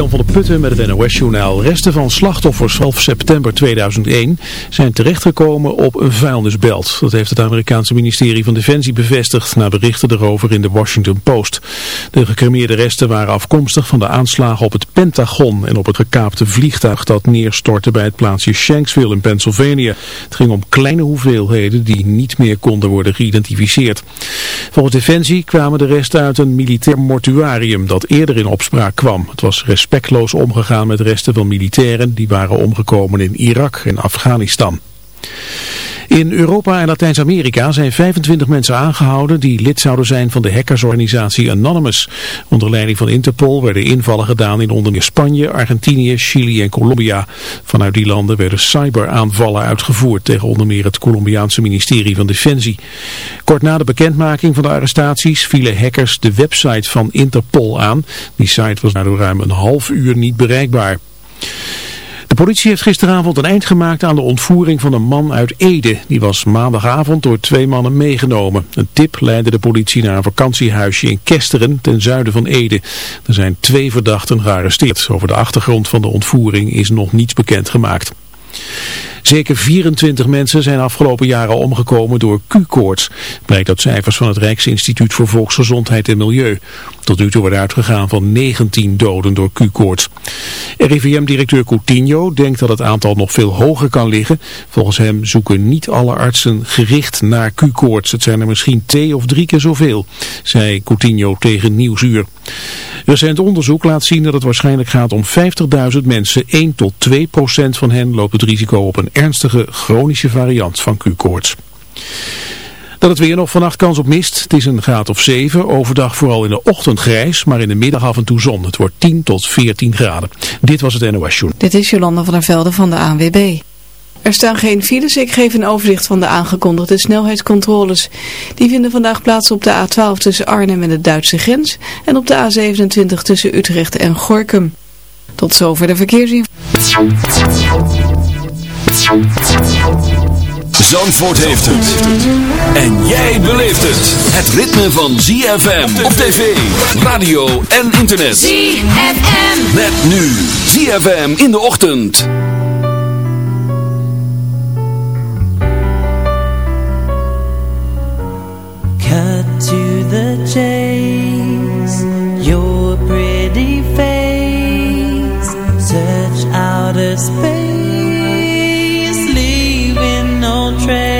Jan van der Putten met het NOS-journaal. Resten van slachtoffers van september 2001 zijn terechtgekomen op een vuilnisbelt. Dat heeft het Amerikaanse ministerie van Defensie bevestigd na berichten erover in de Washington Post. De gecremeerde resten waren afkomstig van de aanslagen op het Pentagon en op het gekaapte vliegtuig dat neerstortte bij het plaatsje Shanksville in Pennsylvania. Het ging om kleine hoeveelheden die niet meer konden worden geïdentificeerd. Volgens Defensie kwamen de resten uit een militair mortuarium dat eerder in opspraak kwam. Het was respectloos omgegaan met resten van militairen die waren omgekomen in Irak en Afghanistan. In Europa en Latijns-Amerika zijn 25 mensen aangehouden die lid zouden zijn van de hackersorganisatie Anonymous. Onder leiding van Interpol werden invallen gedaan in onder meer Spanje, Argentinië, Chili en Colombia. Vanuit die landen werden cyberaanvallen uitgevoerd tegen onder meer het Colombiaanse ministerie van Defensie. Kort na de bekendmaking van de arrestaties vielen hackers de website van Interpol aan. Die site was daardoor ruim een half uur niet bereikbaar. De politie heeft gisteravond een eind gemaakt aan de ontvoering van een man uit Ede. Die was maandagavond door twee mannen meegenomen. Een tip leidde de politie naar een vakantiehuisje in Kesteren ten zuiden van Ede. Er zijn twee verdachten gearresteerd. Over de achtergrond van de ontvoering is nog niets bekend gemaakt. Zeker 24 mensen zijn afgelopen jaren omgekomen door Q-koorts. Blijkt uit cijfers van het Rijksinstituut voor Volksgezondheid en Milieu. Tot nu toe wordt uitgegaan van 19 doden door Q-koorts. RIVM-directeur Coutinho denkt dat het aantal nog veel hoger kan liggen. Volgens hem zoeken niet alle artsen gericht naar Q-koorts. Het zijn er misschien twee of drie keer zoveel, zei Coutinho tegen Nieuwsuur. Recent onderzoek laat zien dat het waarschijnlijk gaat om 50.000 mensen. 1 tot 2 procent van hen loopt het risico op een ernstige chronische variant van Q-koorts. Dan het weer nog vannacht kans op mist. Het is een graad of 7. Overdag vooral in de ochtend grijs, maar in de middag af en toe zon. Het wordt 10 tot 14 graden. Dit was het NOS Joen. Dit is Jolanda van der Velde van de ANWB. Er staan geen files. Ik geef een overzicht van de aangekondigde snelheidscontroles. Die vinden vandaag plaats op de A12 tussen Arnhem en de Duitse grens. En op de A27 tussen Utrecht en Gorkum. Tot zover de verkeersinformatie. Zandvoort heeft het. En jij beleeft het. Het ritme van ZFM op tv, radio en internet. ZFM. Met nu ZFM in de ochtend. Cut to the chase. Your pretty face. Search out a space. Can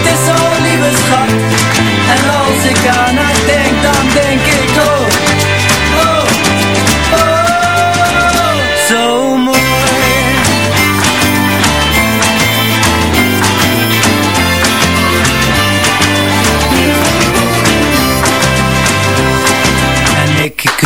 Het is zo lieve schat. En als ik aan haar denk, dan denk ik.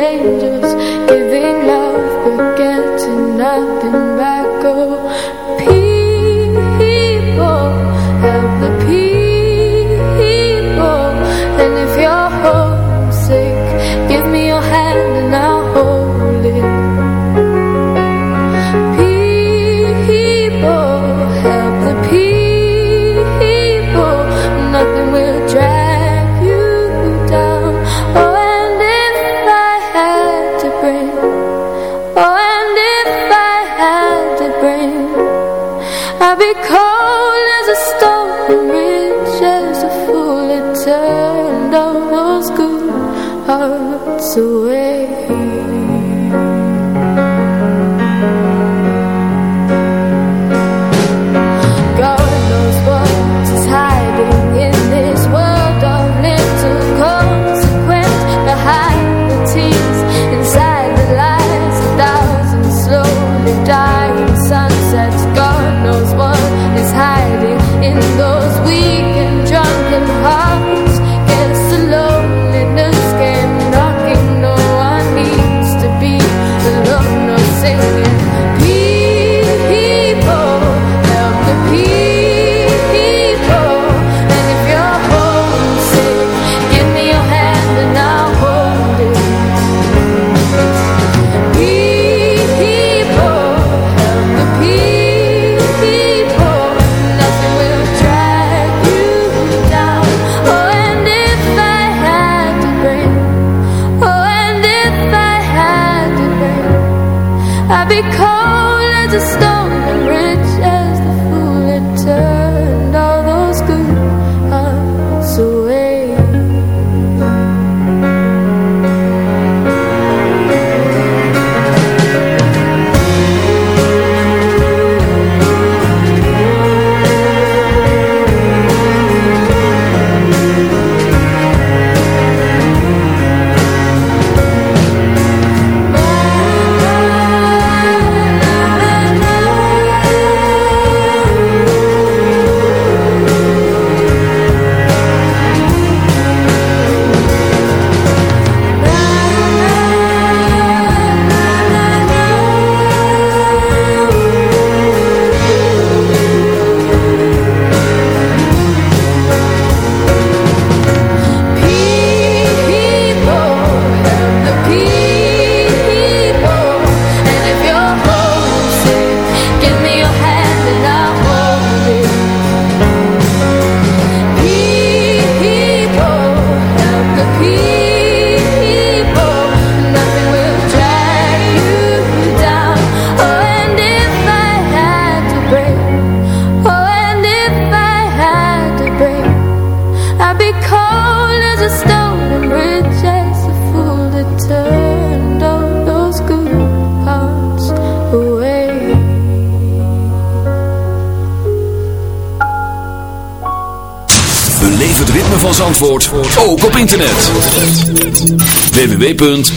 danger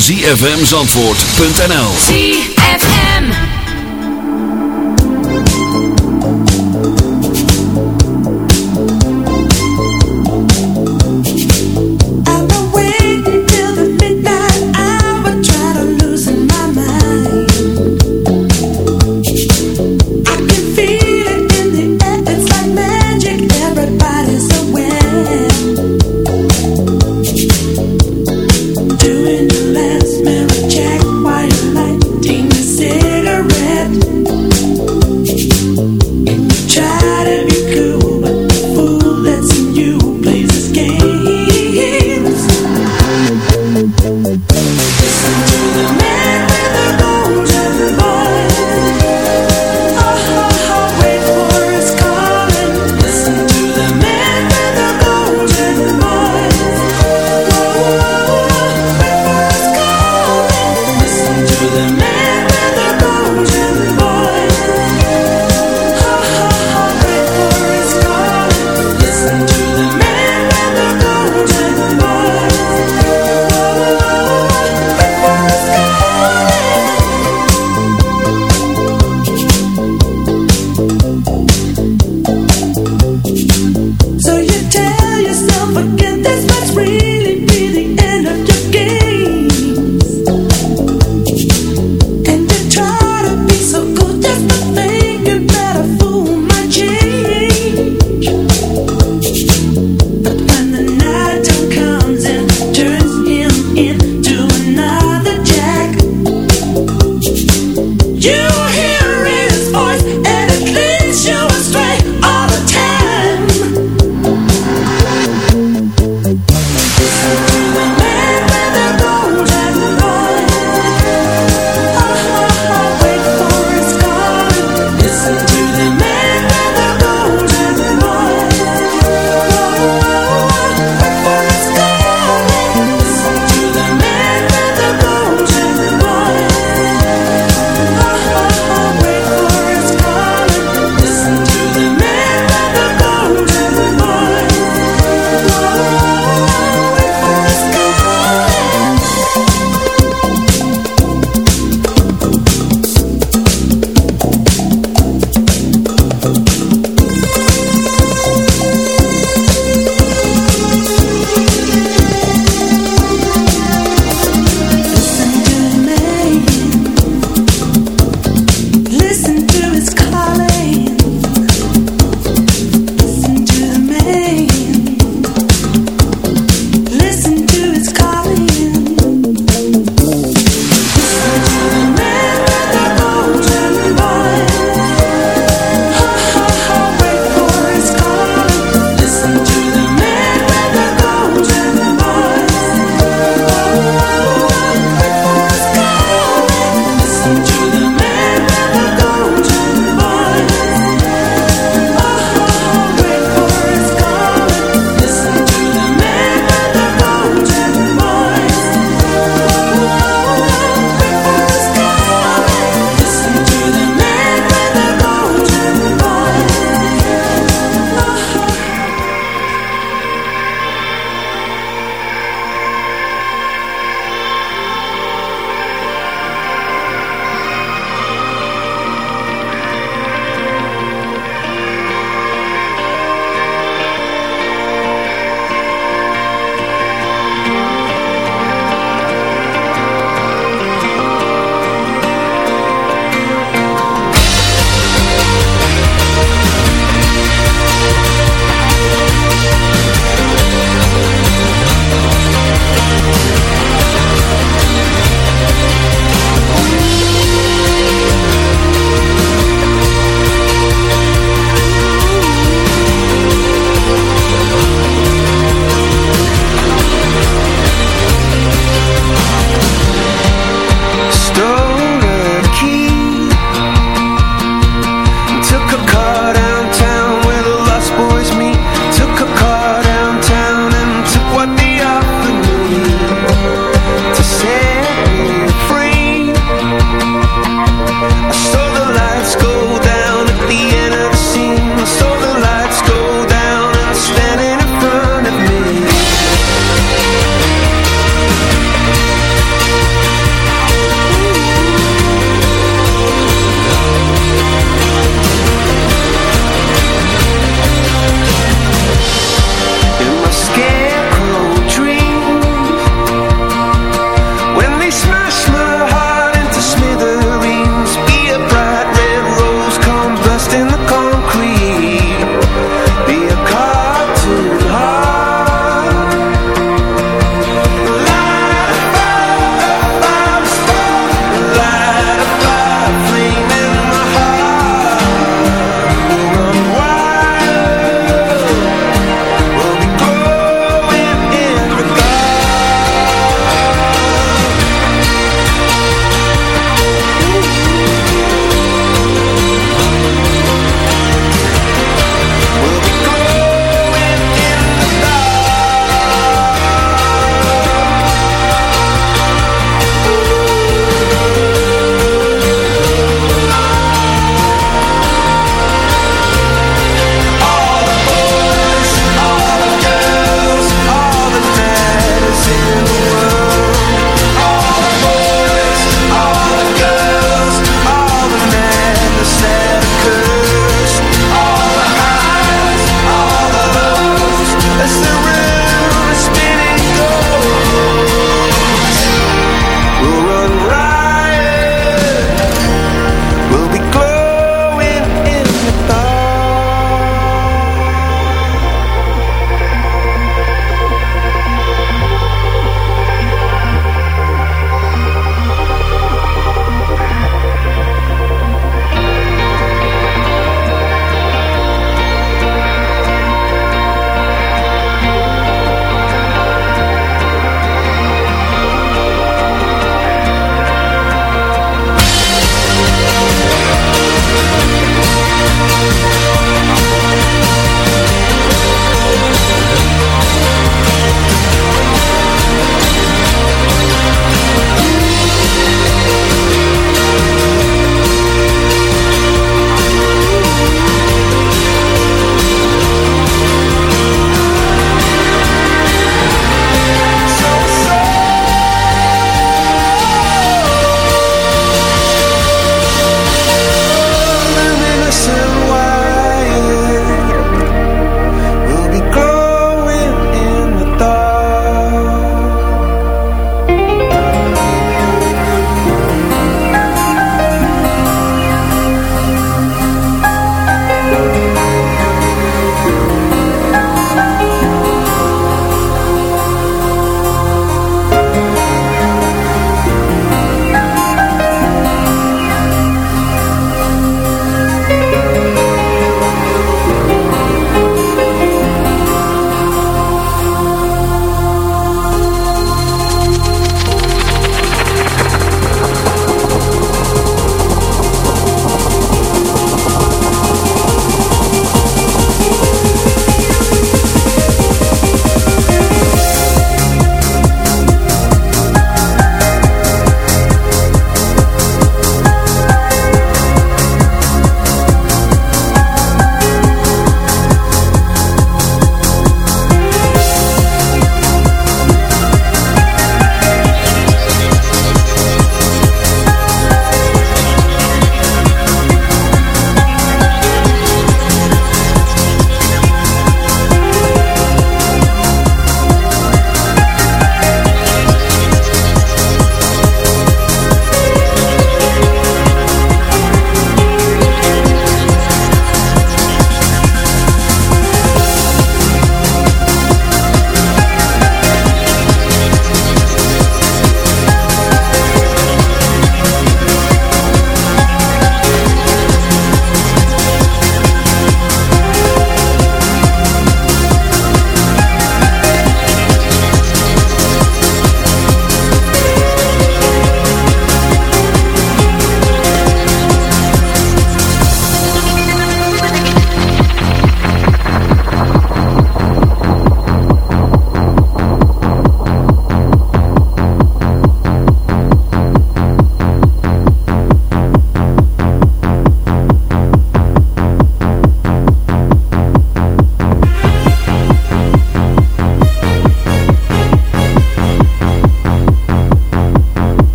zfmzandvoort.nl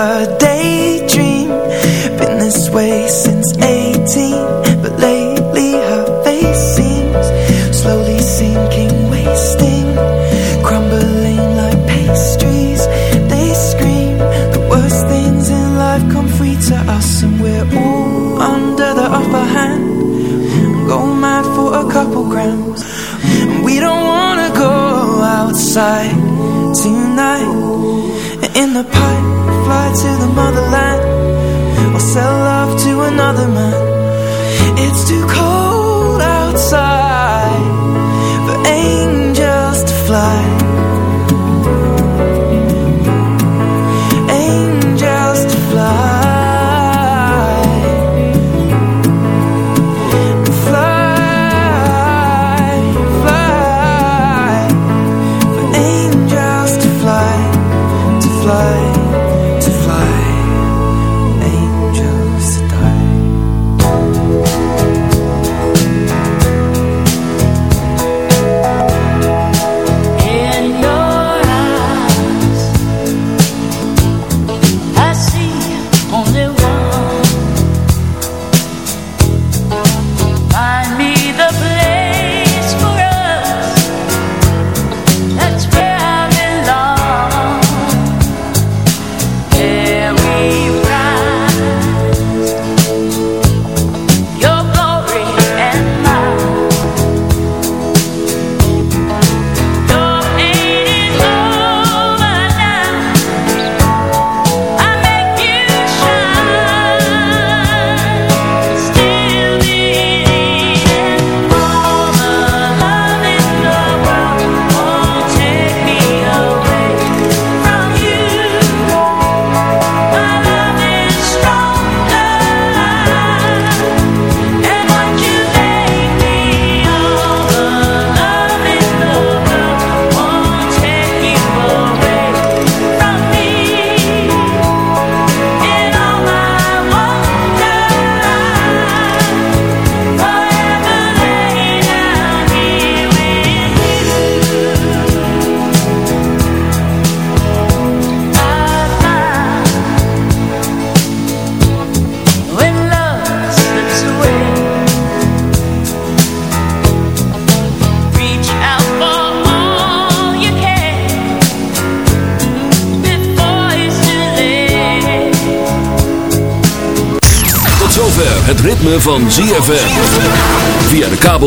her day